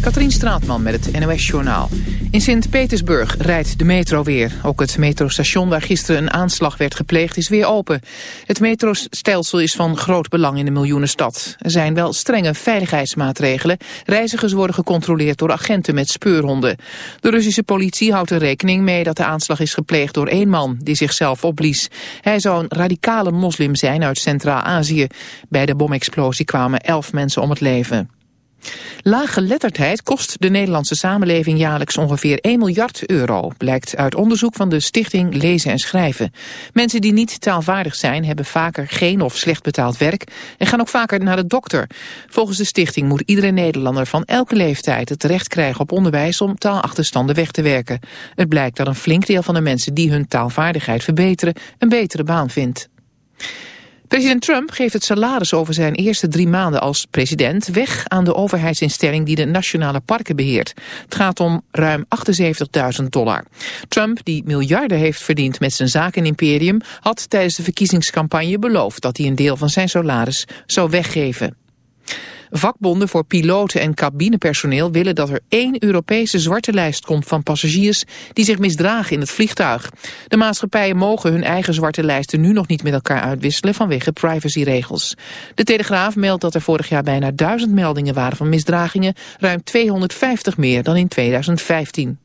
Katrien Straatman met het NOS-journaal. In Sint-Petersburg rijdt de metro weer. Ook het metrostation waar gisteren een aanslag werd gepleegd is weer open. Het metrostelsel is van groot belang in de miljoenenstad. Er zijn wel strenge veiligheidsmaatregelen. Reizigers worden gecontroleerd door agenten met speurhonden. De Russische politie houdt er rekening mee dat de aanslag is gepleegd door één man die zichzelf opblies. Hij zou een radicale moslim zijn uit Centraal-Azië. Bij de bomexplosie kwamen elf mensen om het leven. Lage letterdheid kost de Nederlandse samenleving jaarlijks ongeveer 1 miljard euro, blijkt uit onderzoek van de stichting Lezen en Schrijven. Mensen die niet taalvaardig zijn hebben vaker geen of slecht betaald werk en gaan ook vaker naar de dokter. Volgens de stichting moet iedere Nederlander van elke leeftijd het recht krijgen op onderwijs om taalachterstanden weg te werken. Het blijkt dat een flink deel van de mensen die hun taalvaardigheid verbeteren een betere baan vindt. President Trump geeft het salaris over zijn eerste drie maanden als president weg aan de overheidsinstelling die de nationale parken beheert. Het gaat om ruim 78.000 dollar. Trump, die miljarden heeft verdiend met zijn zakenimperium, had tijdens de verkiezingscampagne beloofd dat hij een deel van zijn salaris zou weggeven. Vakbonden voor piloten en cabinepersoneel willen dat er één Europese zwarte lijst komt van passagiers die zich misdragen in het vliegtuig. De maatschappijen mogen hun eigen zwarte lijsten nu nog niet met elkaar uitwisselen vanwege privacyregels. De Telegraaf meldt dat er vorig jaar bijna duizend meldingen waren van misdragingen, ruim 250 meer dan in 2015.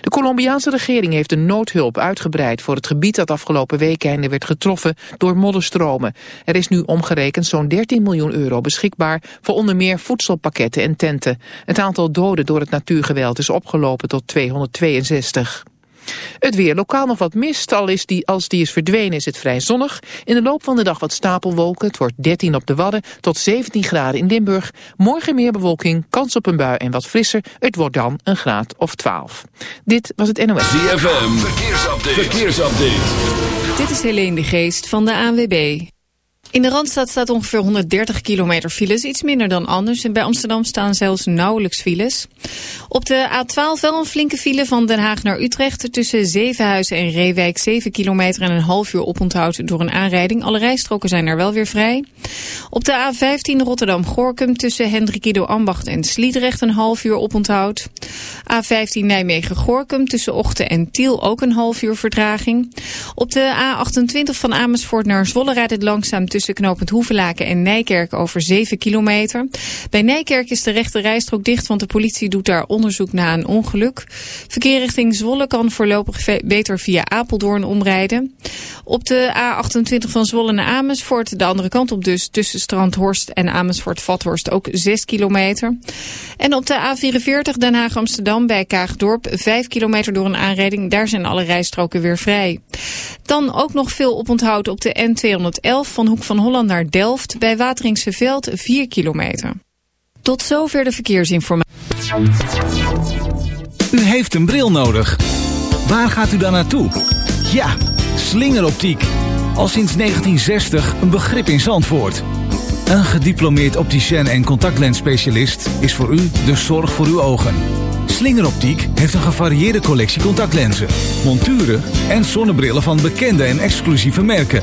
De Colombiaanse regering heeft de noodhulp uitgebreid voor het gebied dat afgelopen weekende werd getroffen door modderstromen. Er is nu omgerekend zo'n 13 miljoen euro beschikbaar voor onder meer voedselpakketten en tenten. Het aantal doden door het natuurgeweld is opgelopen tot 262. Het weer, lokaal nog wat mist, al is die, als die is verdwenen is het vrij zonnig. In de loop van de dag wat stapelwolken, het wordt 13 op de Wadden tot 17 graden in Limburg. Morgen meer bewolking, kans op een bui en wat frisser, het wordt dan een graad of 12. Dit was het NOS. ZFM, verkeersupdate. verkeersupdate. Dit is Helene de Geest van de ANWB. In de Randstad staat ongeveer 130 kilometer files, iets minder dan anders. En bij Amsterdam staan zelfs nauwelijks files. Op de A12 wel een flinke file van Den Haag naar Utrecht. Tussen Zevenhuizen en Reewijk 7 kilometer en een half uur oponthoud door een aanrijding. Alle rijstroken zijn er wel weer vrij. Op de A15 Rotterdam-Gorkum tussen Hendrikido Ambacht en Sliedrecht een half uur oponthoud. A15 Nijmegen-Gorkum tussen Ochten en Tiel ook een half uur vertraging. Op de A28 van Amersfoort naar Zwolle rijdt het langzaam tussen tussen knooppunt Hoevelaken en Nijkerk over 7 kilometer. Bij Nijkerk is de rechte rijstrook dicht, want de politie doet daar onderzoek na een ongeluk. Verkeer richting Zwolle kan voorlopig beter via Apeldoorn omrijden. Op de A28 van Zwolle naar Amersfoort, de andere kant op dus, tussen Strandhorst en Amersfoort-Vathorst ook 6 kilometer. En op de A44 Den Haag-Amsterdam bij Kaagdorp 5 kilometer door een aanrijding. Daar zijn alle rijstroken weer vrij. Dan ook nog veel oponthoud op de N211 van Hoek van Holland naar Delft bij Wateringse Veld 4 kilometer. Tot zover de verkeersinformatie. U heeft een bril nodig. Waar gaat u dan naartoe? Ja, slingeroptiek. Al sinds 1960 een begrip in Zandvoort. Een gediplomeerd opticien en contactlensspecialist is voor u de zorg voor uw ogen. Slingeroptiek heeft een gevarieerde collectie contactlenzen, monturen en zonnebrillen van bekende en exclusieve merken.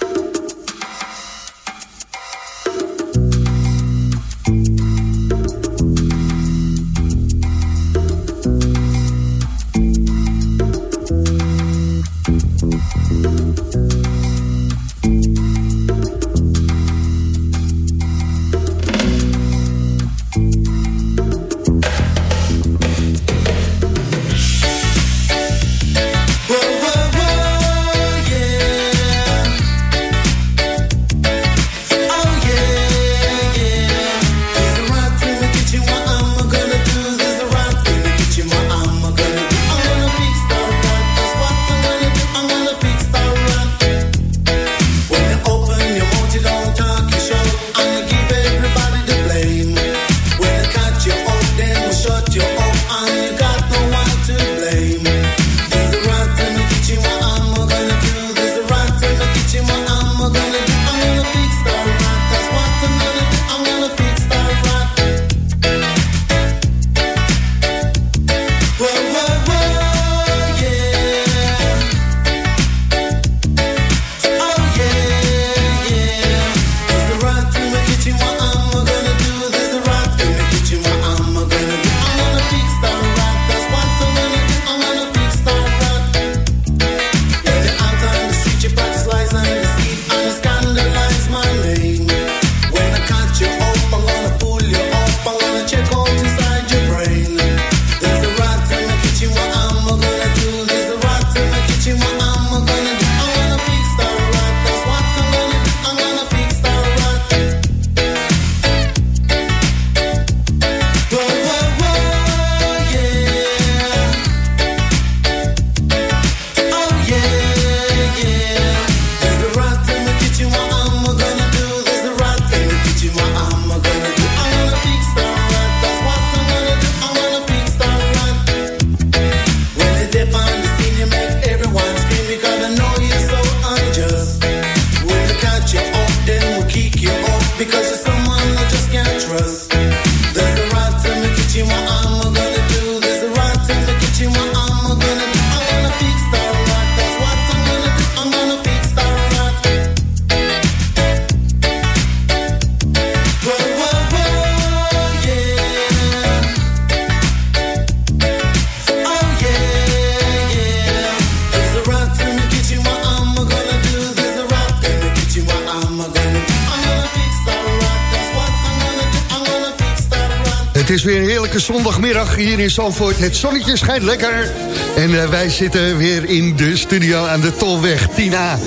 Heerlijke zondagmiddag hier in Zandvoort. Het zonnetje schijnt lekker. En uh, wij zitten weer in de studio aan de Tolweg 10A.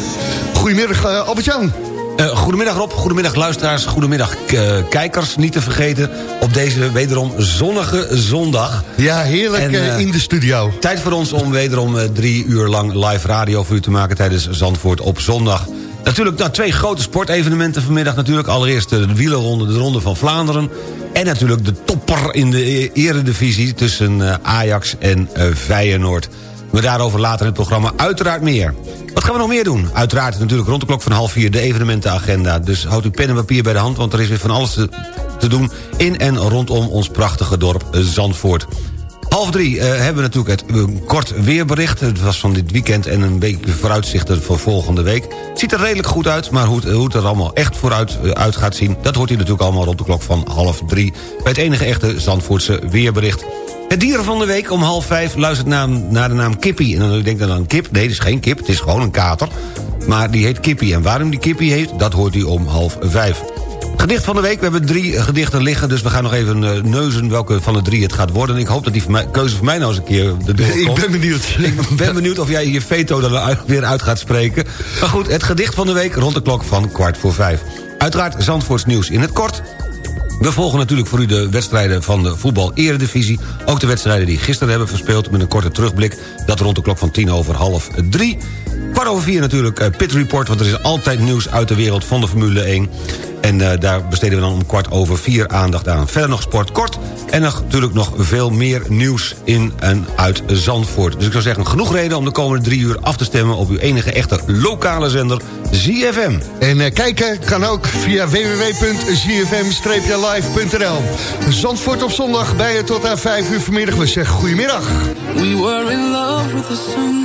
Goedemiddag uh, Albert-Jan. Uh, goedemiddag Rob, goedemiddag luisteraars, goedemiddag kijkers. Niet te vergeten op deze wederom zonnige zondag. Ja, heerlijk en, in de studio. Tijd voor ons om wederom drie uur lang live radio voor u te maken... tijdens Zandvoort op zondag. Natuurlijk nou, twee grote sportevenementen vanmiddag natuurlijk. Allereerst de wielerronde, de Ronde van Vlaanderen. En natuurlijk de topper in de e- eredivisie tussen uh, Ajax en uh, Feyenoord. Maar daarover later in het programma uiteraard meer. Wat gaan we nog meer doen? Uiteraard natuurlijk rond de klok van half vier de evenementenagenda. Dus houd uw pen en papier bij de hand, want er is weer van alles te, te doen... in en rondom ons prachtige dorp Zandvoort. Half drie uh, hebben we natuurlijk het kort weerbericht. Het was van dit weekend en een beetje vooruitzichten voor volgende week. Het ziet er redelijk goed uit, maar hoe het, hoe het er allemaal echt vooruit uh, uit gaat zien... dat hoort u natuurlijk allemaal rond de klok van half drie... bij het enige echte Zandvoortse weerbericht. Het dieren van de week om half vijf luistert naar, de naam Kippie. En dan denkt dan aan kip. Nee, het is geen kip, het is gewoon een kater. Maar die heet Kippie. En waarom die Kippie heet, dat hoort u om half vijf. Gedicht van de week, we hebben drie gedichten liggen... dus we gaan nog even uh, neuzen welke van de drie het gaat worden. Ik hoop dat die mij, keuze voor mij nou eens een keer de deur Ik ben benieuwd. Ik ben benieuwd of jij je veto dan weer uit gaat spreken. Maar goed, het gedicht van de week rond de klok van kwart voor vijf. Uiteraard Zandvoorts nieuws in het kort... We volgen natuurlijk voor u de wedstrijden van de voetbal-eredivisie. Ook de wedstrijden die gisteren hebben verspeeld... met een korte terugblik. Dat rond de klok van tien over half drie. Kwart over vier natuurlijk uh, Pit Report... want er is altijd nieuws uit de wereld van de Formule 1. En uh, daar besteden we dan om kwart over vier aandacht aan. Verder nog sport kort en natuurlijk nog veel meer nieuws in en uit Zandvoort. Dus ik zou zeggen, genoeg reden om de komende drie uur af te stemmen... op uw enige echte lokale zender, ZFM. En uh, kijken kan ook via www.zfm-live.nl. Zandvoort op zondag bij je tot aan vijf uur vanmiddag. We zeggen goedemiddag. We were in love with the sun.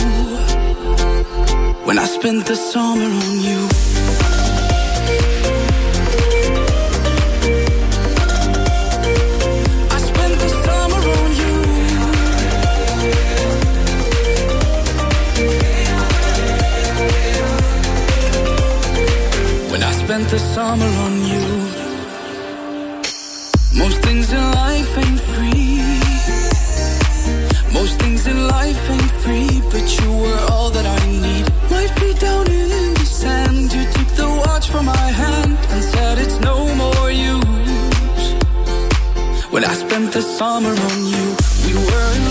when I spent the summer on you. I spent the summer on you. When I spent the summer on you. Most things in life ain't free. Things in life ain't free, but you were all that I need. Feet down in the sand, you took the watch from my hand and said it's no more use. When I spent the summer on you, we were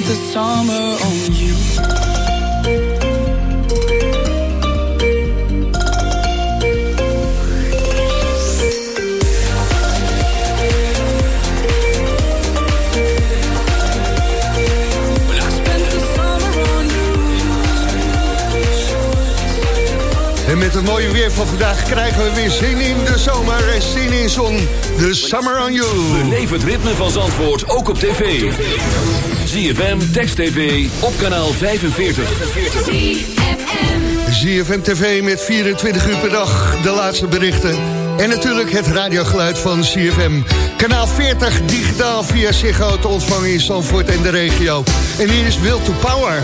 spend the summer on you. When I spent the summer on En met het mooie weer van vandaag krijgen we weer zin in de zomer en zin in zon. De Summer on You. Beleef het ritme van Zandvoort ook op tv. ZFM, Text TV, op kanaal 45. ZFM TV met 24 uur per dag, de laatste berichten. En natuurlijk het radiogeluid van ZFM. Kanaal 40 digitaal via Ziggo te ontvangen in Zandvoort en de regio. En hier is Will to Power.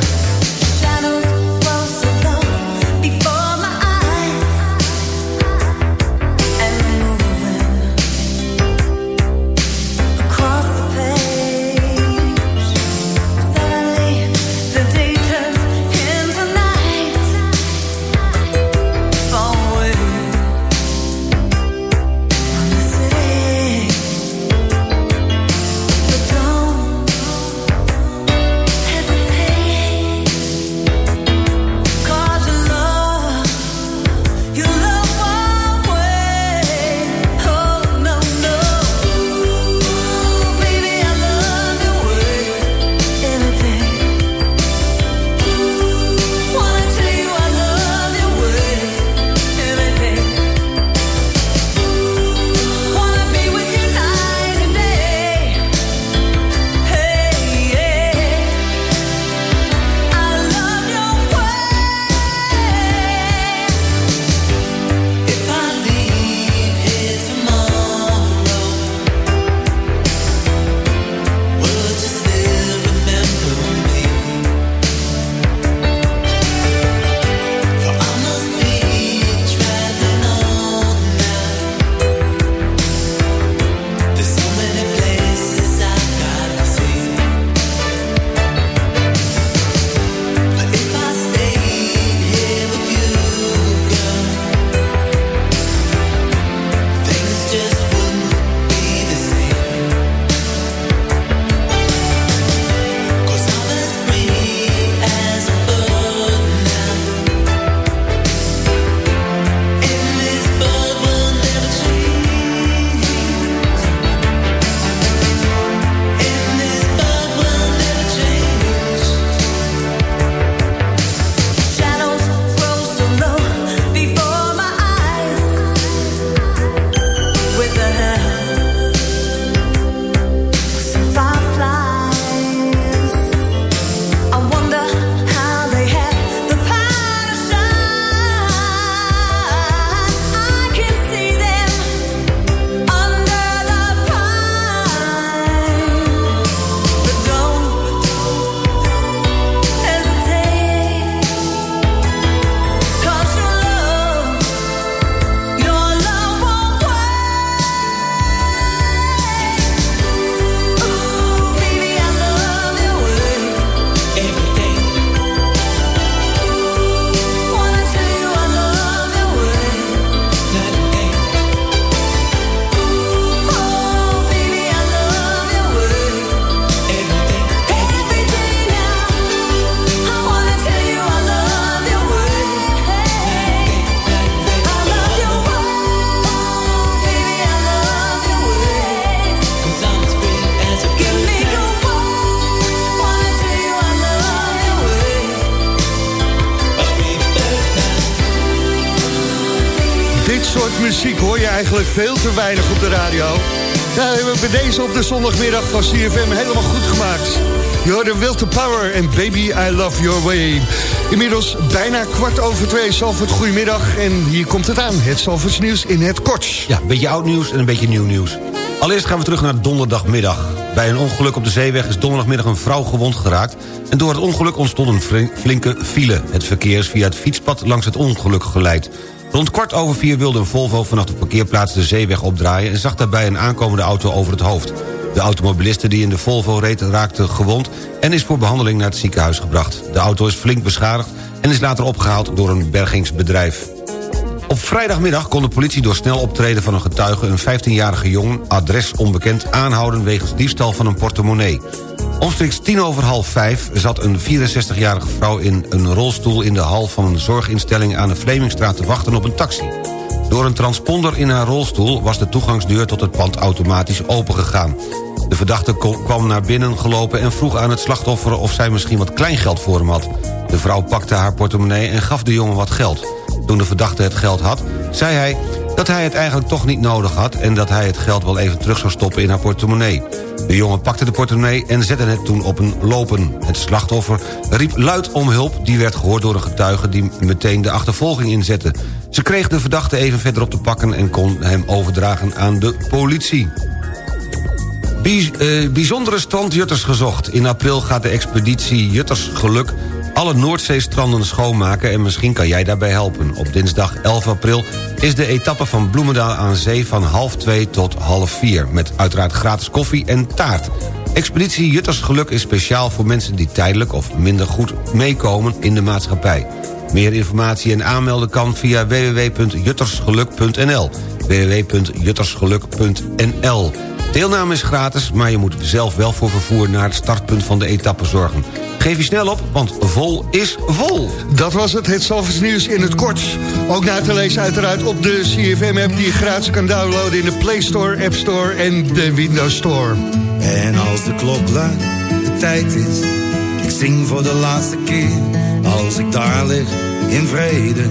Weinig op de radio. We hebben deze op de zondagmiddag van CFM helemaal goed gemaakt. Je Will to Power en Baby I Love Your Way. Inmiddels bijna kwart over twee. Zalvoort, goedemiddag. En hier komt het aan. Het Zalvoorts nieuws in het kort. Ja, een beetje oud nieuws en een beetje nieuw nieuws. Allereerst gaan we terug naar donderdagmiddag. Bij een ongeluk op de zeeweg is donderdagmiddag een vrouw gewond geraakt... en door het ongeluk ontstond een flinke file. Het verkeer is via het fietspad langs het ongeluk geleid. Rond kwart over vier wilde een Volvo vanaf de parkeerplaats de zeeweg opdraaien... en zag daarbij een aankomende auto over het hoofd. De automobiliste die in de Volvo reed raakte gewond... en is voor behandeling naar het ziekenhuis gebracht. De auto is flink beschadigd en is later opgehaald door een bergingsbedrijf. Op vrijdagmiddag kon de politie door snel optreden van een getuige... een 15-jarige jongen, adres onbekend, aanhouden... wegens diefstal van een portemonnee. Omstreeks tien over half vijf zat een 64-jarige vrouw... in een rolstoel in de hal van een zorginstelling aan de Vlemingstraat te wachten op een taxi. Door een transponder in haar rolstoel was de toegangsdeur tot het pand automatisch opengegaan. De verdachte kwam naar binnen gelopen en vroeg aan het slachtoffer... of zij misschien wat kleingeld voor hem had. De vrouw pakte haar portemonnee en gaf de jongen wat geld. Toen de verdachte het geld had, zei hij dat hij het eigenlijk toch niet nodig had... en dat hij het geld wel even terug zou stoppen in haar portemonnee. De jongen pakte de portemonnee en zette het toen op een lopen. Het slachtoffer riep luid om hulp. Die werd gehoord door een getuige die meteen de achtervolging inzette. Ze kreeg de verdachte even verder op te pakken... en kon hem overdragen aan de politie. Eh, bijzondere strandjutters gezocht. In april gaat de expeditie Jutters Geluk alle Noordzeestranden schoonmaken... en misschien kan jij daarbij helpen. Op dinsdag 11 april is de etappe van Bloemendaal aan zee... van half 2 tot half 4, met uiteraard gratis koffie en taart. Expeditie Jutters Geluk is speciaal voor mensen die tijdelijk... of minder goed meekomen in de maatschappij. Meer informatie en aanmelden kan via www.juttersgeluk.nl www.juttersgeluk.nl Deelname is gratis, maar je moet zelf wel voor vervoer... naar het startpunt van de etappe zorgen. Geef je snel op, want vol is vol. Dat was het, het Zalvers nieuws in het kort. Ook na te lezen uiteraard op de CFM-app... die je gratis kan downloaden in de Play Store, App Store en de Windows Store. En als de klok luidt, de tijd is... ik zing voor de laatste keer. Als ik daar lig, in vrede,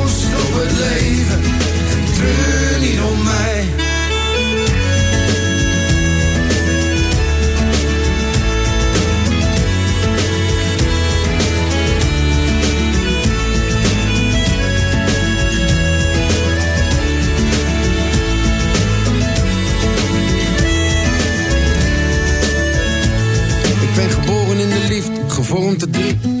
op het leven en treur niet om mij. Ik ben geboren in de liefde, gevormd te drie.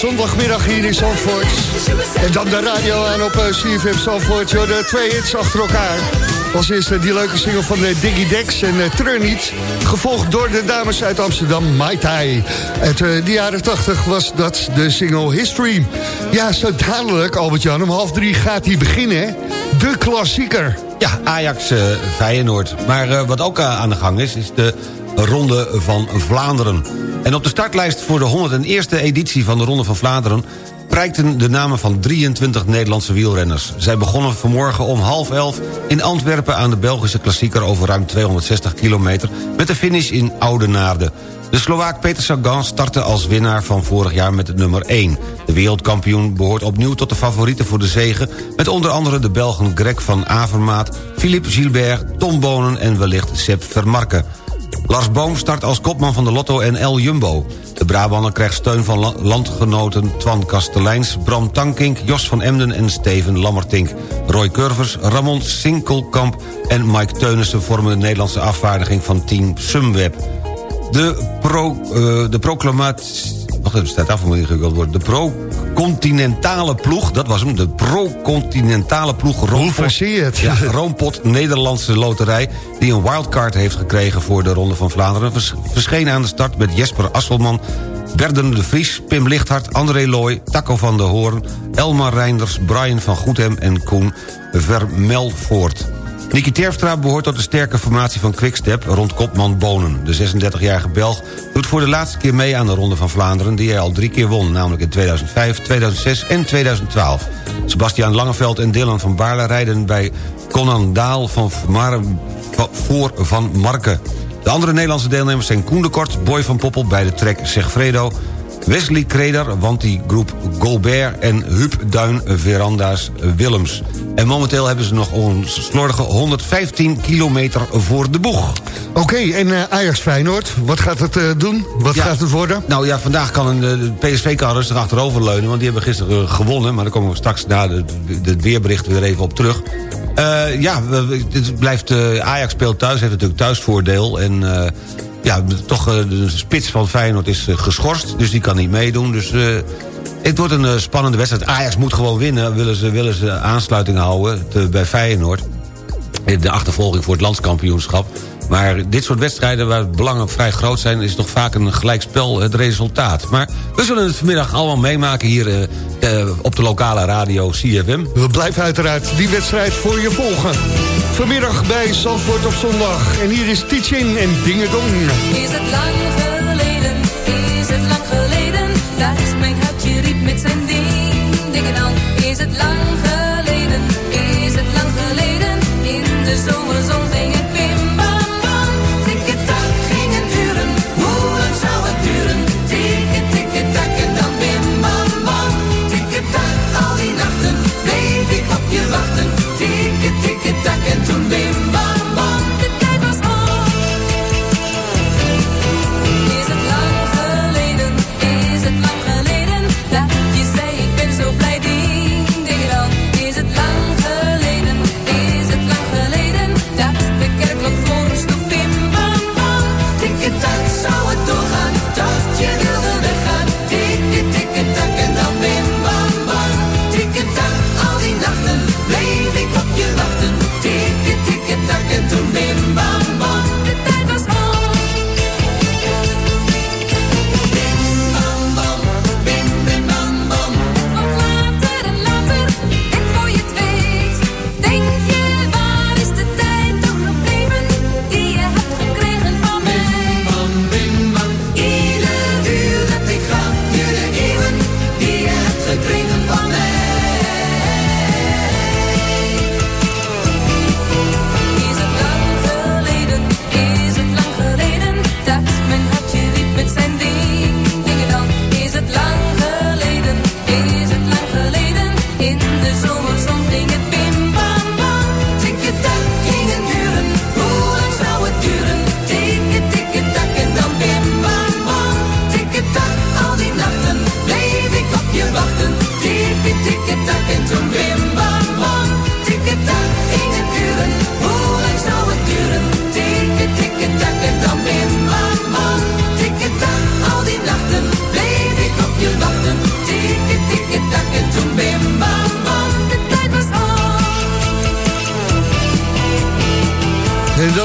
Zondagmiddag hier in Zandvoort. En dan de radio aan op uh, CFM Zandvoort. Joh, de twee hits achter elkaar. Als eerste die leuke single van uh, Diggy Dex en uh. Gevolgd door de dames uit Amsterdam, Mai Tai. Uit de jaren 80 was dat de single History. Ja, zo dadelijk, Albert-Jan, om half drie gaat hij beginnen. De klassieker. Ja, Ajax Feyenoord. Maar wat ook aan de gang is, is de Ronde van Vlaanderen. En op de startlijst voor de 101ste editie van de Ronde van Vlaanderen... prijkten de namen van 23 Nederlandse wielrenners. Zij begonnen vanmorgen om half elf in Antwerpen... aan de Belgische klassieker over ruim 260 kilometer... met de finish in Oudenaarde. De Slovaak Peter Sagan startte als winnaar van vorig jaar met het nummer 1. De wereldkampioen behoort opnieuw tot de favorieten voor de zegen... met onder andere de Belgen Greg van Avermaat... Philippe Gilbert, Tom Bonen en wellicht Sepp Vermarken. Lars Boom start als kopman van de Lotto en El Jumbo. De Brabander krijgt steun van landgenoten Twan Kasteleins... Bram Tankink, Jos van Emden en Steven Lammertink. Roy Curvers, Ramon Sinkelkamp en Mike Teunissen... vormen de Nederlandse afvaardiging van team Sumweb. De, pro, uh, de proclamatie wacht even, staat af hoe ingewikkeld wordt. De pro-continentale ploeg, dat was hem, de pro-continentale ploeg Roompot. Hoe het? Ja, Roompot, Nederlandse loterij, die een wildcard heeft gekregen voor de Ronde van Vlaanderen. Vers, verscheen aan de start met Jesper Asselman, Berden de Vries, Pim Lichthart, André Looy, Taco van der Hoorn... Elmar Reinders, Brian van Goethem en Koen Vermelvoort. Nicky Terpstra behoort tot de sterke formatie van Quickstep... rond kopman Bonen. De 36-jarige Belg doet voor de laatste keer mee aan de Ronde van Vlaanderen... die hij al drie keer won, namelijk in 2005, 2006 en 2012. Sebastian Langeveld en Dylan van Baarle rijden bij Conan Daal van voor Van Marken. De andere Nederlandse deelnemers zijn Koen de Kort, Boy van Poppel bij de trek Segfredo... Wesley Kreder, Wanty Groep Golbert en Huub Duin Veranda's Willems. En momenteel hebben ze nog een slordige 115 kilometer voor de boeg. Oké, en uh, Ajax Feyenoord, wat gaat het uh, doen? Wat Ja. gaat het worden? Nou ja, vandaag kan een, de PSV kan rustig achterover leunen... want die hebben gisteren eh, gewonnen... maar daar komen we straks na de weerbericht weer even op terug. Eh, ja, dit blijft, eh, Ajax speelt thuis, heeft natuurlijk thuisvoordeel... en eh, ja, toch eh, de spits van Feyenoord is eh, geschorst... dus die kan niet meedoen, dus... eh, het wordt een spannende wedstrijd. Ajax moet gewoon winnen, willen ze, willen ze aansluiting houden bij Feyenoord. De achtervolging voor het landskampioenschap. Maar dit soort wedstrijden waar het belangen vrij groot zijn... is toch vaak een gelijkspel het resultaat. Maar we zullen het vanmiddag allemaal meemaken hier eh, eh, op de lokale radio CFM. We blijven uiteraard die wedstrijd voor je volgen. Vanmiddag bij Zandvoort op zondag. En hier is Teaching en Dingedong. Is het lang geleden, is het lang geleden, dat mijn hartje riep met zijn ding, dingen dan. Is het lang geleden, is het lang geleden, in de zomerzon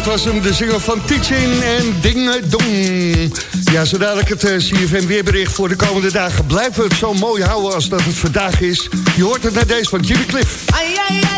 dat was hem, de zinger van Teaching en Dingedong. Ja, zo dadelijk het eh, CFM weerbericht voor de komende dagen. Blijven we het zo mooi houden als dat het vandaag is. Je hoort het naar deze van Jimmy Cliff. Ay, ay, ay,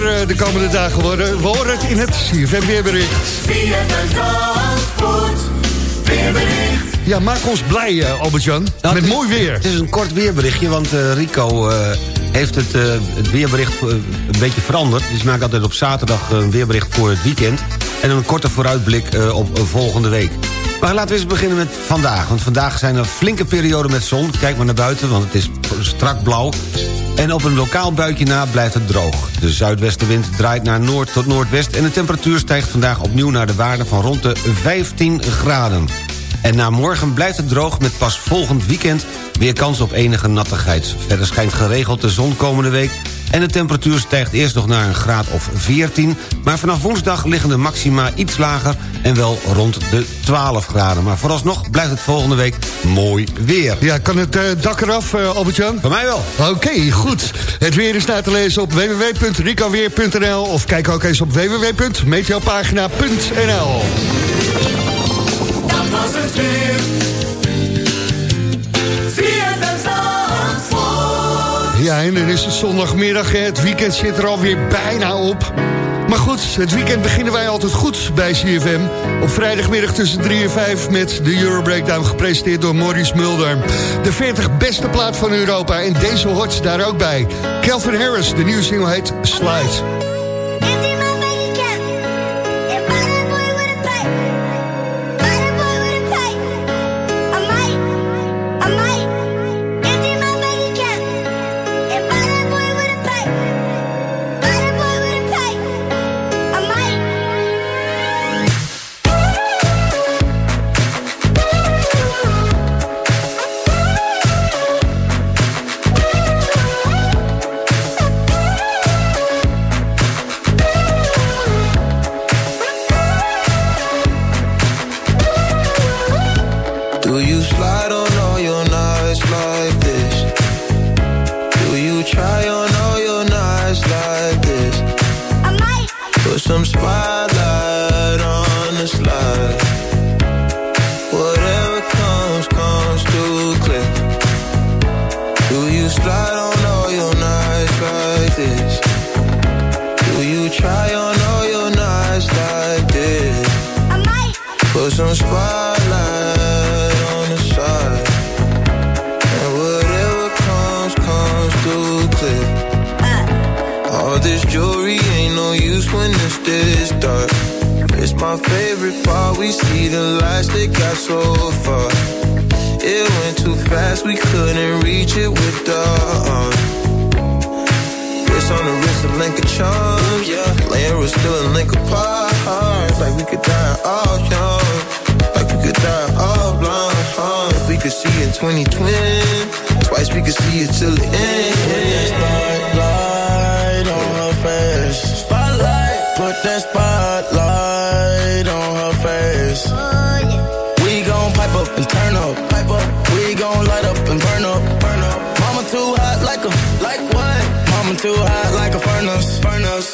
weer eh, de komende dagen worden? We horen het in het CFM weerbericht. Ja, maak ons blij, eh, Albert-Jan. Nou, Met is- mooi weer. Het is een kort weerberichtje, want eh, Rico heeft het, het weerbericht een beetje veranderd. Dus maakt altijd op zaterdag een weerbericht voor het weekend... en een korte vooruitblik op volgende week. Maar laten we eens beginnen met vandaag. Want vandaag zijn er flinke perioden met zon. Kijk maar naar buiten, want het is strak blauw. En op een lokaal buitje na blijft het droog. De zuidwestenwind draait naar noord tot noordwest... en de temperatuur stijgt vandaag opnieuw naar de waarde van rond de 15 graden. En na morgen blijft het droog met pas volgend weekend weer kans op enige nattigheid. Verder schijnt geregeld de zon komende week... en de temperatuur stijgt eerst nog naar een graad of 14... maar vanaf woensdag liggen de maxima iets lager en wel rond de 12 graden. Maar vooralsnog blijft het volgende week mooi weer. Ja, kan het eh, dak eraf, eh, Albert-Jan? Voor mij wel. Oké, goed. Het weer is na te lezen op www.ricoweer.nl of kijk ook eens op www.meteopagina.nl Dat was het weer. Ja, en dan is het zondagmiddag. Het weekend zit er alweer bijna op. Maar goed, het weekend beginnen wij altijd goed bij CFM. Op vrijdagmiddag tussen 3 en 5 met de Euro Breakdown... gepresenteerd door Maurice Mulder. De 40 beste plaat van Europa en deze hoort daar ook bij. Calvin Harris, de nieuwe single heet Slide. Favorite part. We see the lights that got so far. It went too fast, we couldn't reach it with the uh, arm. Wrist on the wrist, a link of charms, yeah. Laying was still a link apart. Like we could die all young. Like we could die all blind. Huh? If we could see in 2020, twice we could see it till the end. Spotlight on her face. Spotlight. Put that spotlight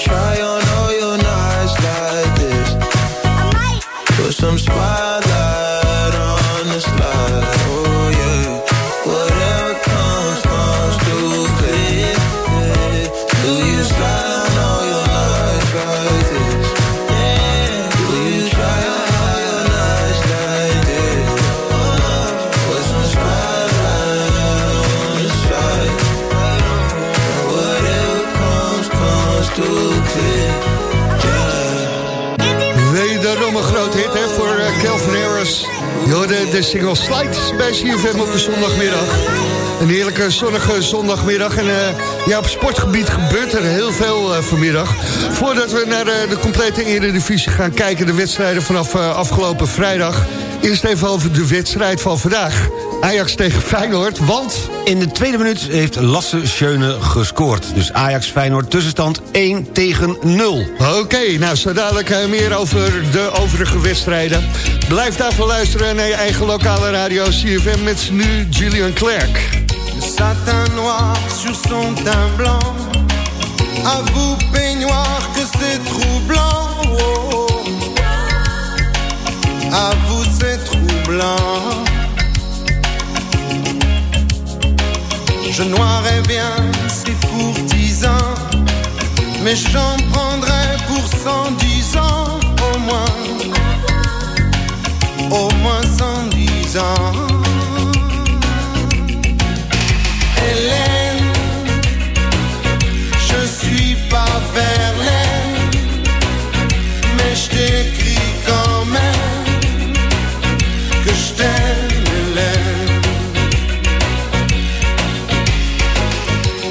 try on all your nights like this? Put some spotlight de single Slides bij CFM op de zondagmiddag. Een heerlijke zonnige zondagmiddag. En eh, ja, op sportgebied gebeurt er heel veel eh, vanmiddag. Voordat we naar eh, de complete Eredivisie gaan kijken... de wedstrijden vanaf afgelopen vrijdag... Eerst even over de wedstrijd van vandaag. Ajax tegen Feyenoord, want... In de tweede minuut heeft Lasse Schöne gescoord. Dus Ajax-Feyenoord tussenstand 1 tegen 0. Oké, nou zo dadelijk uh, meer over de overige wedstrijden. Blijf daarvoor luisteren naar je eigen lokale radio CFM met nu Julian Clerk. Le satin noir sur son teint blanc À vous peignoir que c'est troublant oh, oh. À vous c'est troublant Je noirais bien, c'est pour dix ans. Mais j'en prendrais pour cent dix ans Au moins. Au moins cent dix ans. Hélène Je suis pas Verlaine Mais je t'écris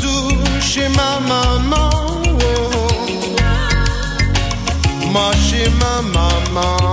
je retourne chez ma maman. oh. Moi chez ma maman.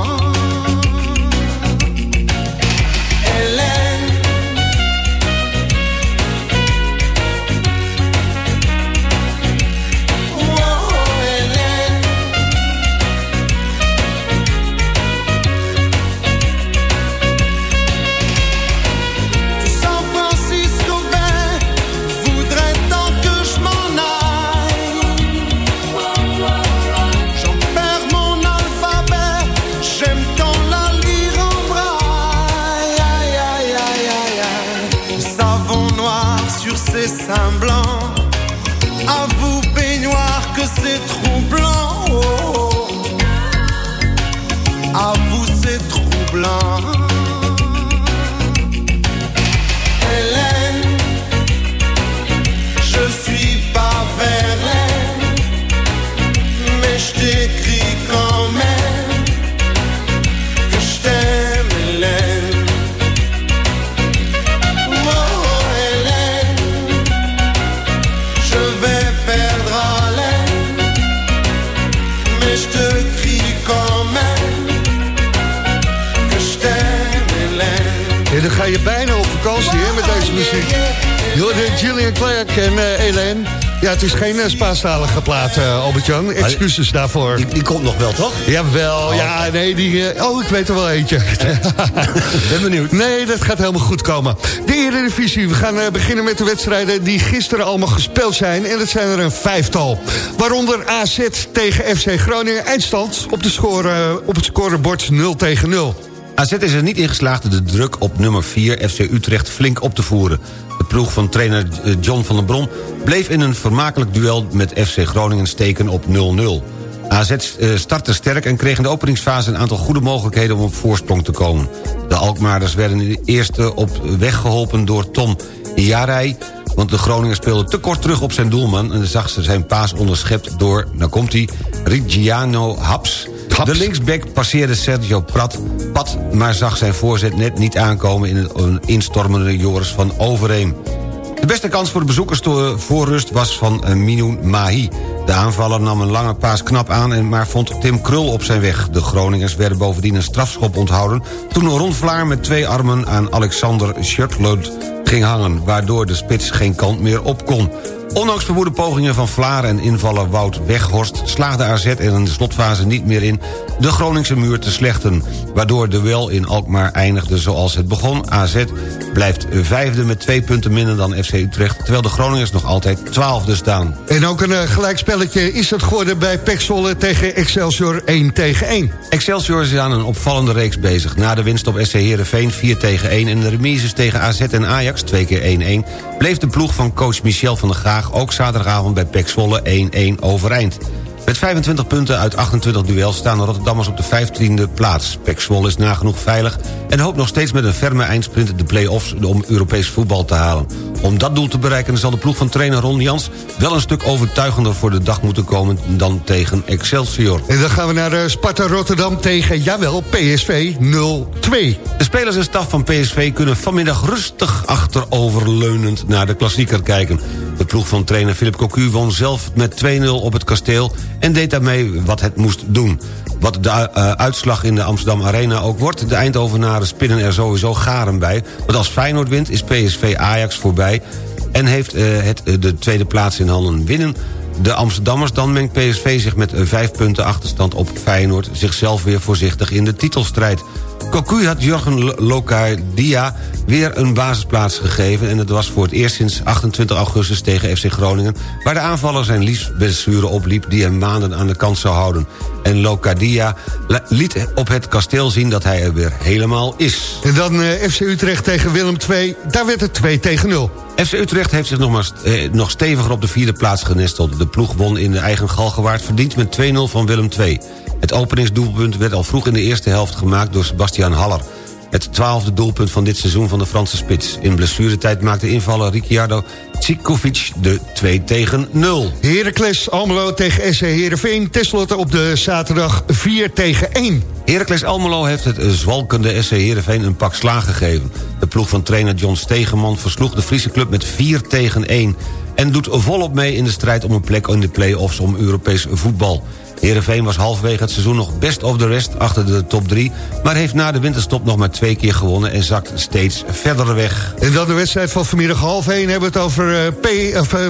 Hoorde Julian Clark en eh Hélène. Ja, het is geen uh, Spaanstalige plaat, eh, Albert-Jan. Excuses daarvoor. Die, die komt nog wel, toch? Jawel, ja, nee, die... oh, ik weet er wel eentje. ben benieuwd. Nee, dat gaat helemaal goed komen. De Eredivisie, we gaan beginnen met de wedstrijden... die gisteren allemaal gespeeld zijn. En dat zijn er een vijftal. Waaronder AZ tegen FC Groningen. Eindstand op, de score, op het scorebord 0 tegen 0. AZ is er niet in geslaagd de druk op nummer 4 FC Utrecht flink op te voeren. De ploeg van trainer eh, John van der Brom bleef in een vermakelijk duel met FC Groningen steken op 0-0. AZ eh, startte sterk en kreeg in de openingsfase een aantal goede mogelijkheden om op voorsprong te komen. De Alkmaarders werden in de eerste op weg geholpen door Tom Jarij... want de Groningen speelde te kort terug op zijn doelman... en zag ze zijn paas onderschept door, nou komt hij, Rigiano Haps... De linksback passeerde Sergio Prat, pad, maar zag zijn voorzet net niet aankomen... in een instormende Joris van Overeem. De beste kans voor de bezoekers to- voor rust was van eh, Minoun Mahi. De aanvaller nam een lange paas knap aan... maar vond Tim Krul op zijn weg. De Groningers werden bovendien een strafschop onthouden... toen Ron Vlaar met twee armen aan Alexander Schurtlood ging hangen... waardoor de spits geen kant meer op kon. Ondanks verwoede pogingen van Vlaar en invaller Wout Weghorst... slaagde AZ er in de slotfase niet meer in de Groningse muur te slechten... waardoor de wel in Alkmaar eindigde zoals het begon. AZ blijft vijfde met twee punten minder dan FC Utrecht... terwijl de Groningers nog altijd twaalfde staan. En ook een uh, gelijkspelletje is het geworden bij Pek Zwolle tegen Excelsior 1 tegen 1. Excelsior is aan een opvallende reeks bezig. Na de winst op SC Heerenveen 4 tegen 1 en de remises tegen AZ en Ajax 2 keer 1-1... bleef de ploeg van coach Michel van der Graag ook zaterdagavond bij Pek Zwolle 1-1 overeind. Met 25 punten uit 28 duels staan de Rotterdammers op de 15e plaats. Pek Zwolle is nagenoeg veilig en hoopt nog steeds met een ferme eindsprint de play-offs om Europees voetbal te halen. Om dat doel te bereiken zal de ploeg van trainer Ron Jans wel een stuk overtuigender voor de dag moeten komen dan tegen Excelsior. En dan gaan we naar uh, Sparta Rotterdam tegen, jawel, PSV 0-2. De spelers en staf van PSV kunnen vanmiddag rustig achteroverleunend naar de klassieker kijken. De ploeg van trainer Philip Cocu won zelf met 2-0 op het kasteel en deed daarmee wat het moest doen. Wat de uh, uitslag in de Amsterdam Arena ook wordt... de Eindhovenaren spinnen er sowieso garen bij. Want als Feyenoord wint is PSV Ajax voorbij... en heeft uh, het uh, de tweede plaats in handen winnen de Amsterdammers... dan mengt PSV zich met vijf punten achterstand op Feyenoord... zichzelf weer voorzichtig in de titelstrijd. Cocu had Jurgen Locadia weer een basisplaats gegeven... en het was voor het eerst sinds 28 augustus tegen FC Groningen... waar de aanvaller zijn liefdesblessure opliep... die hem maanden aan de kant zou houden. En Locadia liet op het kasteel zien dat hij er weer helemaal is. En dan uh, FC Utrecht tegen Willem II, daar werd het 2 tegen 0. FC Utrecht heeft zich nog, eh, nog steviger op de vierde plaats genesteld. De ploeg won in de eigen Galgenwaard verdiend met 2-0 van Willem II. Het openingsdoelpunt werd al vroeg in de eerste helft gemaakt door Sebastian Haller. Het twaalfde doelpunt van dit seizoen van de Franse spits. In blessuretijd maakte invaller Ricciardo Tsikovic de 2 tegen 0. Heracles Almelo tegen SC Heerenveen. Tenslotte op de zaterdag 4 tegen 1. Heracles Almelo heeft het zwalkende SC Heerenveen een pak slaag gegeven. De ploeg van trainer John Stegeman versloeg de Friese club met 4 tegen 1... en doet volop mee in de strijd om een plek in de play-offs om Europees voetbal. Heerenveen was halverwege het seizoen nog best of the rest achter de top 3... maar heeft na de winterstop nog maar twee keer gewonnen... en zakt steeds verder weg. En dan de wedstrijd van vanmiddag half 1 hebben we het over uh, P, of, uh,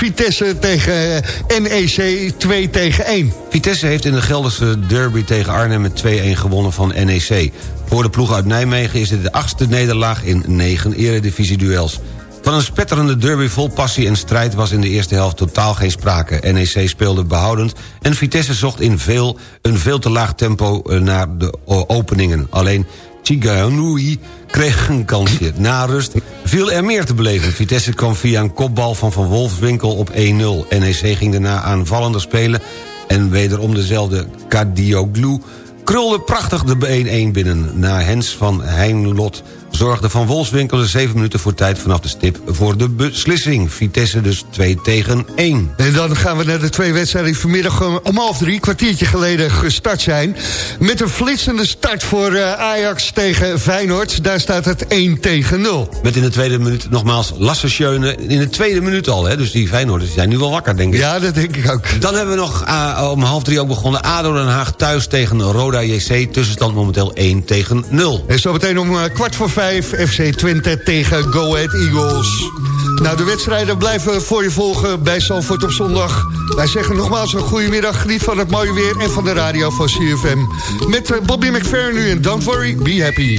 Vitesse tegen NEC 2 tegen 1. Vitesse heeft in de Gelderse derby tegen Arnhem met 2-1 gewonnen van NEC. Voor de ploeg uit Nijmegen is dit de achtste nederlaag in negen eredivisie-duels. Van een spetterende derby vol passie en strijd was in de eerste helft totaal geen sprake. NEC speelde behoudend en Vitesse zocht in veel, een veel te laag tempo naar de openingen. Alleen Chiganui kreeg een kansje. Na rust viel er meer te beleven. Vitesse kwam via een kopbal van Van Wolfswinkel op 1-0. NEC ging daarna aanvallender spelen... en wederom dezelfde Kadioglu krulde prachtig de 1-1 binnen. Na Hens van Heinlot zorgde Van Wolfswinkel de 7 minuten voor tijd vanaf de stip voor de beslissing. Vitesse dus 2 tegen 1. En dan gaan we naar de twee wedstrijden die vanmiddag om half drie, kwartiertje geleden gestart zijn. Met een flitsende start voor uh, Ajax tegen Feyenoord. Daar staat het 1 tegen 0. Met in de tweede minuut nogmaals Lasse Schöne in de tweede minuut al. Hè? Dus die Feyenoorders zijn nu wel wakker, denk ik. Ja, dat denk ik ook. Dan hebben we nog uh, om half drie ook begonnen ADO Den Haag thuis tegen Roda JC. Tussenstand momenteel 1 tegen 0. En zo meteen om uh, kwart voor vijf FC Twente tegen Go Ahead Eagles. Nou, de wedstrijden blijven voor je volgen bij Zalvoort op zondag. Wij zeggen nogmaals een goedemiddag. Geniet van het mooie weer en van de radio van CFM. Met uh, Bobby McFerrin nu en Don't Worry, Be Happy.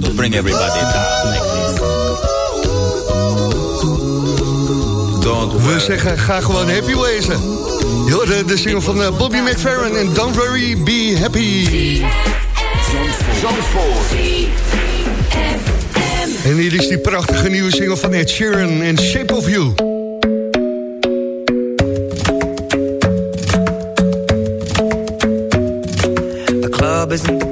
Don't bring everybody down like this. Don't We zeggen, ga gewoon happy wezen. De single van eh, Bobby McFerrin en Don't Worry, Be Happy. En hier is die prachtige nieuwe single van Ed Sheeran en Shape of You.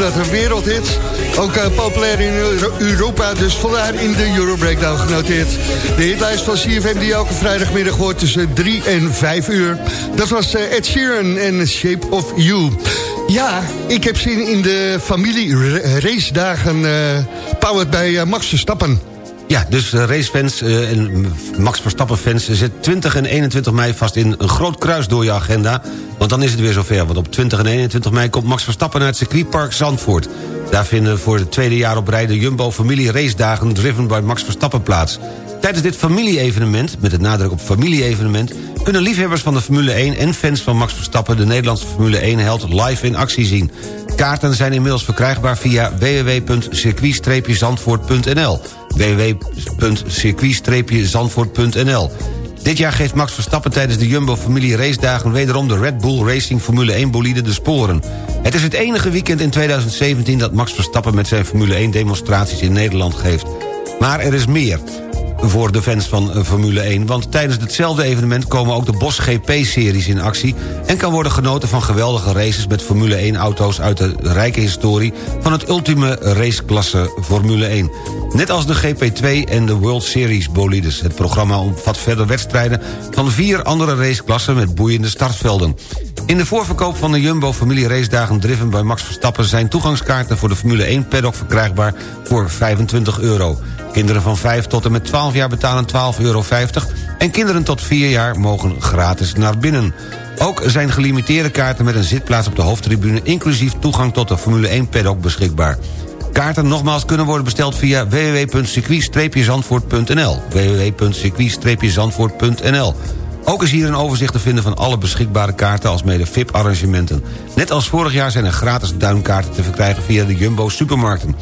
Dat, een wereldhit. Ook eh, populair in Euro- Europa, dus vandaar in de Euro Breakdown genoteerd. De hitlijst van CFM die elke vrijdagmiddag hoort tussen 3 en 5 uur. Dat was eh, Ed Sheeran en Shape of You. Ja, ik heb zin in de familie ra- race dagen eh powered bij Max Verstappen. Ja, dus eh, racefans eh, en Max Verstappen-fans... zet 20 en 21 mei vast in een groot kruis door je agenda. Want dan is het weer zover. Want op 20 en 21 mei komt Max Verstappen naar het circuitpark Zandvoort. Daar vinden voor het tweede jaar op rij de Jumbo Familie Race Dagen... driven by Max Verstappen plaats. Tijdens dit familie-evenement, met het nadruk op familie-evenement... kunnen liefhebbers van de Formule 1 en fans van Max Verstappen... de Nederlandse Formule 1-held live in actie zien. Kaarten zijn inmiddels verkrijgbaar via www.circuit-zandvoort.nl www.circuit-zandvoort.nl Dit jaar geeft Max Verstappen tijdens de Jumbo Familie Race Dagen... wederom de Red Bull Racing Formule 1 bolide de sporen. Het is het enige weekend in 2017 dat Max Verstappen... met zijn Formule 1 demonstraties in Nederland geeft. Maar er is meer voor de fans van eh, Formule 1... want tijdens hetzelfde evenement komen ook de Bosch GP-series in actie... en kan worden genoten van geweldige races met Formule 1-auto's... uit de rijke historie van het ultieme raceklasse Formule 1. Net als de GP2 en de World Series bolides. Het programma omvat verder wedstrijden van vier andere raceklassen... met boeiende startvelden. In de voorverkoop van de Jumbo Familie Racedagen driven bij Max Verstappen... zijn toegangskaarten voor de Formule 1 paddock verkrijgbaar voor 25 euro. Kinderen van 5 tot en met 12 jaar betalen 12,50 euro... en kinderen tot 4 jaar mogen gratis naar binnen. Ook zijn gelimiteerde kaarten met een zitplaats op de hoofdtribune... inclusief toegang tot de Formule 1 paddock beschikbaar. Kaarten nogmaals kunnen worden besteld via www.circuit-zandvoort.nl www.circuit-zandvoort.nl ook is hier een overzicht te vinden van alle beschikbare kaarten... als mede VIP-arrangementen. Net als vorig jaar zijn er gratis duinkaarten te verkrijgen... via de Jumbo supermarkten.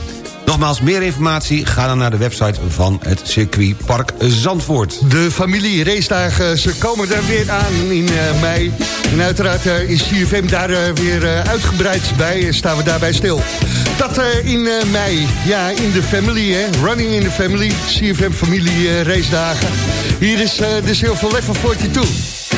Nogmaals, meer informatie, ga dan naar de website van het circuitpark Zandvoort. De familie racedagen, ze komen er weer aan in eh, mei. En uiteraard eh, is CFM daar eh, weer eh, uitgebreid bij staan we daarbij stil. Dat eh, in eh, mei, ja, in de family, hè. Running in the family, CFM familie eh, racedagen. Hier is eh, de Silver Level 42.